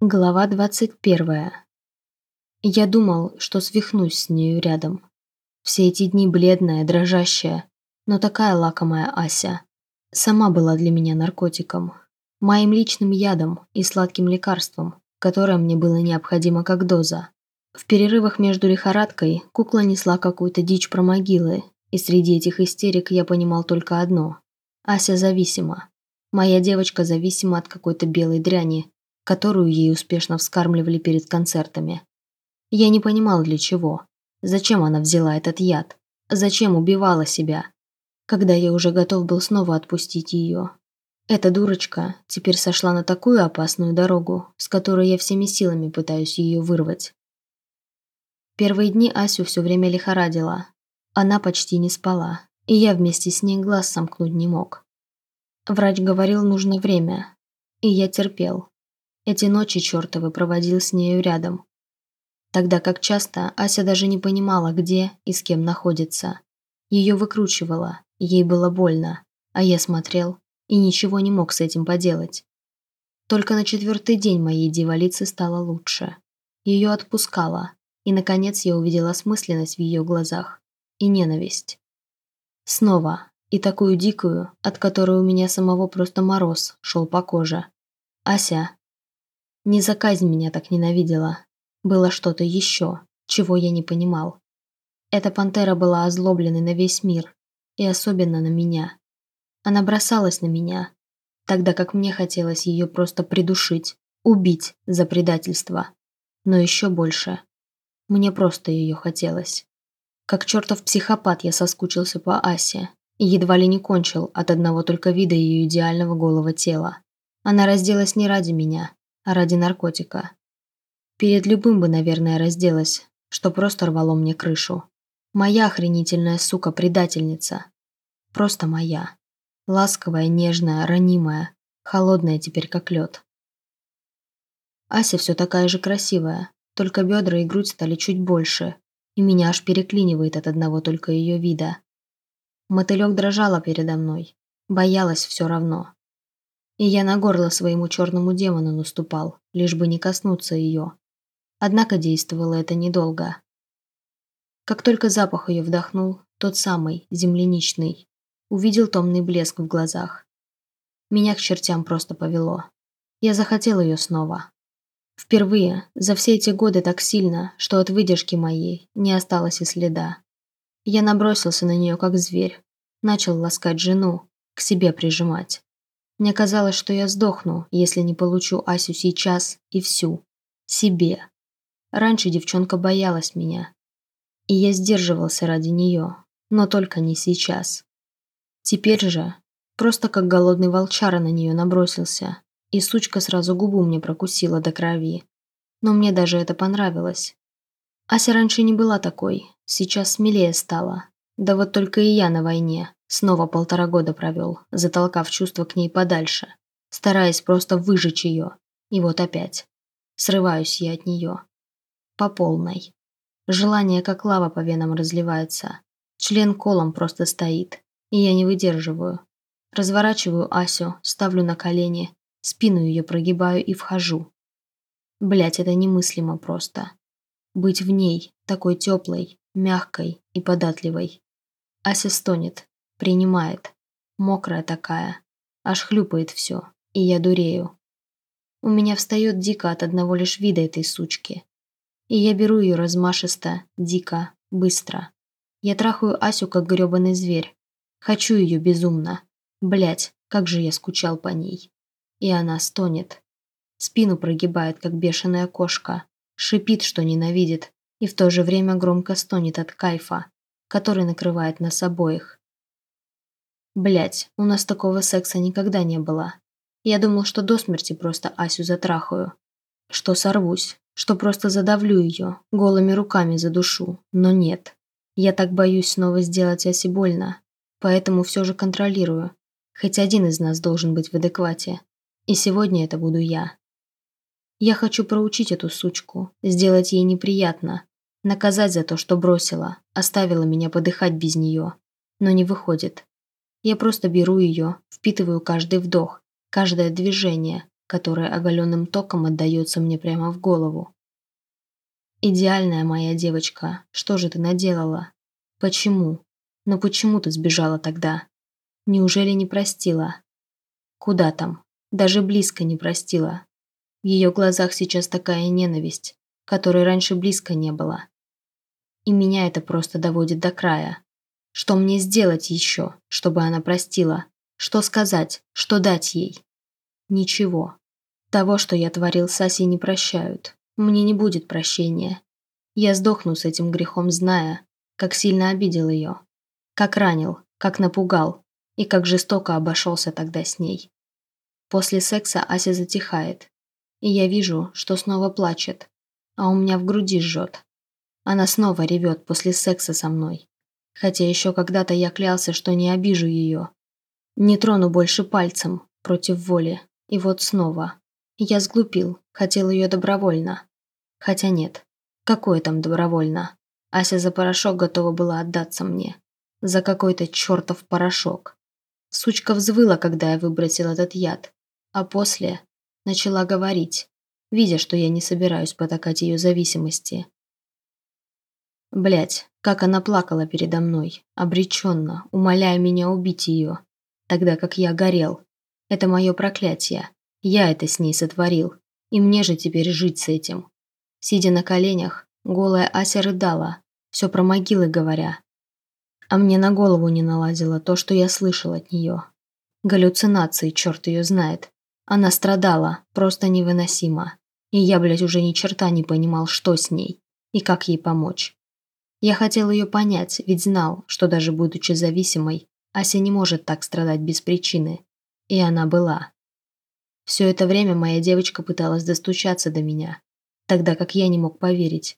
Глава 21. Я думал, что свихнусь с нею рядом. Все эти дни бледная, дрожащая, но такая лакомая Ася. Сама была для меня наркотиком. Моим личным ядом и сладким лекарством, которое мне было необходимо как доза. В перерывах между лихорадкой кукла несла какую-то дичь про могилы, и среди этих истерик я понимал только одно. Ася зависима. Моя девочка зависима от какой-то белой дряни, которую ей успешно вскармливали перед концертами. Я не понимал, для чего. Зачем она взяла этот яд? Зачем убивала себя? Когда я уже готов был снова отпустить ее. Эта дурочка теперь сошла на такую опасную дорогу, с которой я всеми силами пытаюсь ее вырвать. Первые дни Асю все время лихорадила. Она почти не спала, и я вместе с ней глаз сомкнуть не мог. Врач говорил, нужно время, и я терпел. Эти ночи чертовы проводил с нею рядом. Тогда как часто Ася даже не понимала, где и с кем находится. Ее выкручивало, ей было больно, а я смотрел и ничего не мог с этим поделать. Только на четвертый день моей дьяволицы стало лучше. Ее отпускало, и, наконец, я увидела осмысленность в ее глазах и ненависть. Снова, и такую дикую, от которой у меня самого просто мороз шел по коже. Ася, не за казнь меня так ненавидела. Было что-то еще, чего я не понимал. Эта пантера была озлобленной на весь мир, и особенно на меня. Она бросалась на меня, тогда как мне хотелось ее просто придушить, убить за предательство. Но еще больше. Мне просто ее хотелось. Как чертов психопат я соскучился по Асе и едва ли не кончил от одного только вида ее идеального голого тела. Она разделась не ради меня, ради наркотика. Перед любым бы, наверное, разделась, что просто рвало мне крышу. Моя охренительная сука-предательница. Просто моя. Ласковая, нежная, ранимая, холодная теперь как лед. Ася все такая же красивая, только бедра и грудь стали чуть больше, и меня аж переклинивает от одного только ее вида. Мотылек дрожала передо мной, боялась все равно и я на горло своему черному демону наступал, лишь бы не коснуться ее. Однако действовало это недолго. Как только запах ее вдохнул, тот самый, земляничный, увидел томный блеск в глазах. Меня к чертям просто повело. Я захотел ее снова. Впервые за все эти годы так сильно, что от выдержки моей не осталось и следа. Я набросился на нее как зверь, начал ласкать жену, к себе прижимать. Мне казалось, что я сдохну, если не получу Асю сейчас и всю. Себе. Раньше девчонка боялась меня. И я сдерживался ради нее, но только не сейчас. Теперь же, просто как голодный волчара на нее набросился, и сучка сразу губу мне прокусила до крови. Но мне даже это понравилось. Ася раньше не была такой, сейчас смелее стала. Да вот только и я на войне. Снова полтора года провел, затолкав чувства к ней подальше, стараясь просто выжечь ее. И вот опять. Срываюсь я от нее. По полной. Желание как лава по венам разливается. Член колом просто стоит. И я не выдерживаю. Разворачиваю Асю, ставлю на колени, спину ее прогибаю и вхожу. Блять, это немыслимо просто. Быть в ней, такой теплой, мягкой и податливой. Ася стонет, Принимает. Мокрая такая. Аж хлюпает все. И я дурею. У меня встает дико от одного лишь вида этой сучки. И я беру ее размашисто, дико, быстро. Я трахаю Асю, как грёбаный зверь. Хочу ее безумно. Блять, как же я скучал по ней. И она стонет. Спину прогибает, как бешеная кошка. Шипит, что ненавидит. И в то же время громко стонет от кайфа, который накрывает нас обоих. Блять, у нас такого секса никогда не было. Я думал, что до смерти просто Асю затрахаю. Что сорвусь, что просто задавлю ее, голыми руками задушу. Но нет. Я так боюсь снова сделать Асе больно. Поэтому все же контролирую. Хоть один из нас должен быть в адеквате. И сегодня это буду я. Я хочу проучить эту сучку, сделать ей неприятно, наказать за то, что бросила, оставила меня подыхать без нее. Но не выходит. Я просто беру ее, впитываю каждый вдох, каждое движение, которое оголенным током отдается мне прямо в голову. «Идеальная моя девочка, что же ты наделала? Почему? Но почему ты сбежала тогда? Неужели не простила? Куда там? Даже близко не простила. В ее глазах сейчас такая ненависть, которой раньше близко не было. И меня это просто доводит до края. Что мне сделать еще, чтобы она простила? Что сказать? Что дать ей? Ничего. Того, что я творил с Асей, не прощают. Мне не будет прощения. Я сдохну с этим грехом, зная, как сильно обидел ее. Как ранил, как напугал и как жестоко обошелся тогда с ней. После секса Ася затихает, и я вижу, что снова плачет, а у меня в груди жжет. Она снова ревет после секса со мной. Хотя еще когда-то я клялся, что не обижу ее. Не трону больше пальцем, против воли. И вот снова. Я сглупил, хотел ее добровольно. Хотя нет, какое там добровольно? Ася за порошок готова была отдаться мне. За какой-то чертов порошок. Сучка взвыла, когда я выбросил этот яд. А после начала говорить, видя, что я не собираюсь потакать ее зависимости. Блять, как она плакала передо мной, обреченно, умоляя меня убить ее, тогда как я горел. Это мое проклятие. Я это с ней сотворил, и мне же теперь жить с этим. Сидя на коленях, голая Ася рыдала, все про могилы говоря. А мне на голову не наладило то, что я слышал от нее. Галлюцинации, черт ее знает. Она страдала, просто невыносимо. И я, блядь, уже ни черта не понимал, что с ней и как ей помочь. Я хотел ее понять, ведь знал, что даже будучи зависимой, Ася не может так страдать без причины. И она была. Все это время моя девочка пыталась достучаться до меня, тогда как я не мог поверить,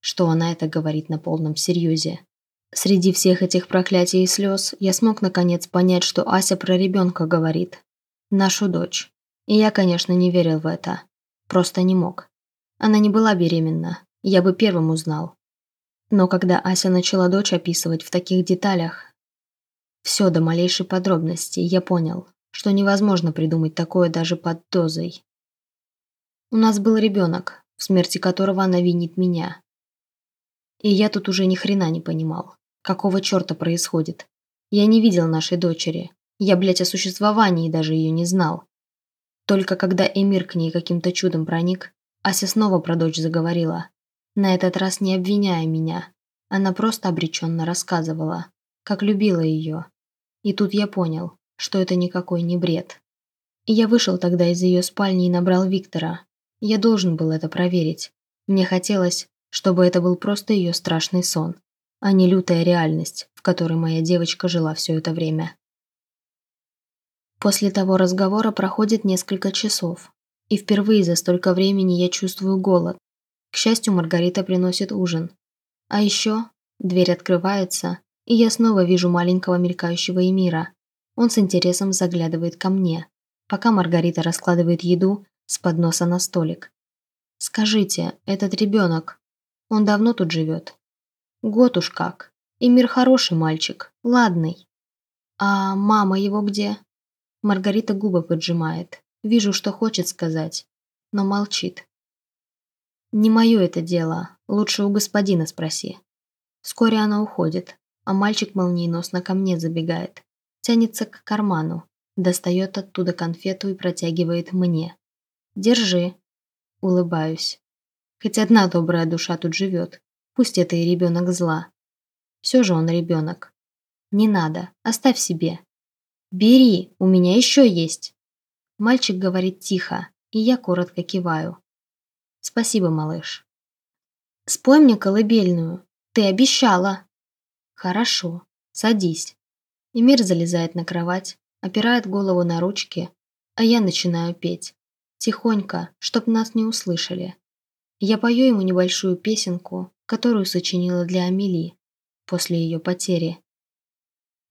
что она это говорит на полном серьезе. Среди всех этих проклятий и слез я смог наконец понять, что Ася про ребенка говорит. Нашу дочь. И я, конечно, не верил в это. Просто не мог. Она не была беременна, я бы первым узнал. Но когда Ася начала дочь описывать в таких деталях, все до малейшей подробности, я понял, что невозможно придумать такое даже под дозой. У нас был ребенок, в смерти которого она винит меня. И я тут уже ни хрена не понимал, какого черта происходит. Я не видел нашей дочери. Я, блядь, о существовании даже ее не знал. Только когда Эмир к ней каким-то чудом проник, Ася снова про дочь заговорила. На этот раз не обвиняя меня. Она просто обреченно рассказывала, как любила ее. И тут я понял, что это никакой не бред. И я вышел тогда из ее спальни и набрал Виктора. Я должен был это проверить. Мне хотелось, чтобы это был просто ее страшный сон, а не лютая реальность, в которой моя девочка жила все это время. После того разговора проходит несколько часов, и впервые за столько времени я чувствую голод. К счастью, Маргарита приносит ужин. А еще дверь открывается, и я снова вижу маленького мелькающего Эмира. Он с интересом заглядывает ко мне, пока Маргарита раскладывает еду с подноса на столик. «Скажите, этот ребенок, он давно тут живет?» «Год уж как. Эмир хороший мальчик, ладный. А мама его где?» Маргарита губы поджимает. Вижу, что хочет сказать, но молчит. «Не мое это дело. Лучше у господина спроси». Вскоре она уходит, а мальчик молниеносно ко мне забегает. Тянется к карману, достает оттуда конфету и протягивает мне. «Держи». Улыбаюсь. Хоть одна добрая душа тут живет, пусть это и ребенок зла. Все же он ребенок. Не надо, оставь себе. «Бери, у меня еще есть!» Мальчик говорит тихо, и я коротко киваю. «Спасибо, малыш». «Спой мне колыбельную. Ты обещала». «Хорошо. Садись». Эмир залезает на кровать, опирает голову на ручки, а я начинаю петь. Тихонько, чтоб нас не услышали. Я пою ему небольшую песенку, которую сочинила для Амели после ее потери.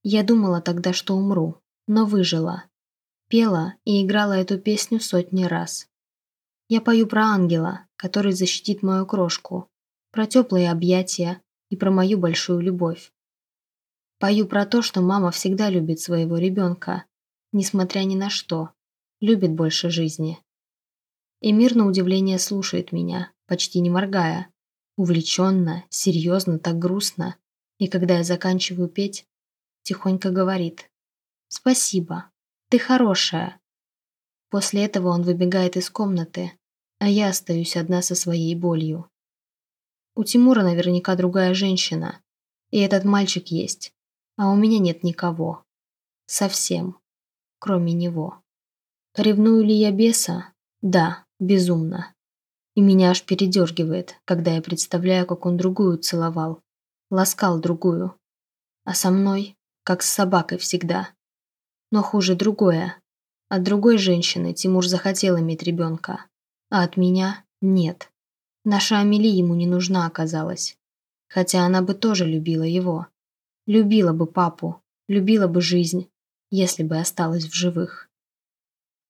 Я думала тогда, что умру, но выжила. Пела и играла эту песню сотни раз. Я пою про ангела, который защитит мою крошку, про теплые объятия и про мою большую любовь. Пою про то, что мама всегда любит своего ребенка, несмотря ни на что, любит больше жизни. Эмир на удивление слушает меня, почти не моргая. Увлеченно, серьезно, так грустно. И когда я заканчиваю петь, тихонько говорит «Спасибо, ты хорошая». После этого он выбегает из комнаты, а я остаюсь одна со своей болью. У Тимура наверняка другая женщина, и этот мальчик есть, а у меня нет никого. Совсем, кроме него. Ревную ли я беса? Да, безумно. И меня аж передергивает, когда я представляю, как он другую целовал. Ласкал другую. А со мной, как с собакой всегда. Но хуже другое. От другой женщины Тимур захотел иметь ребенка. А от меня нет. Наша Амели ему не нужна оказалась. Хотя она бы тоже любила его. Любила бы папу, любила бы жизнь, если бы осталась в живых.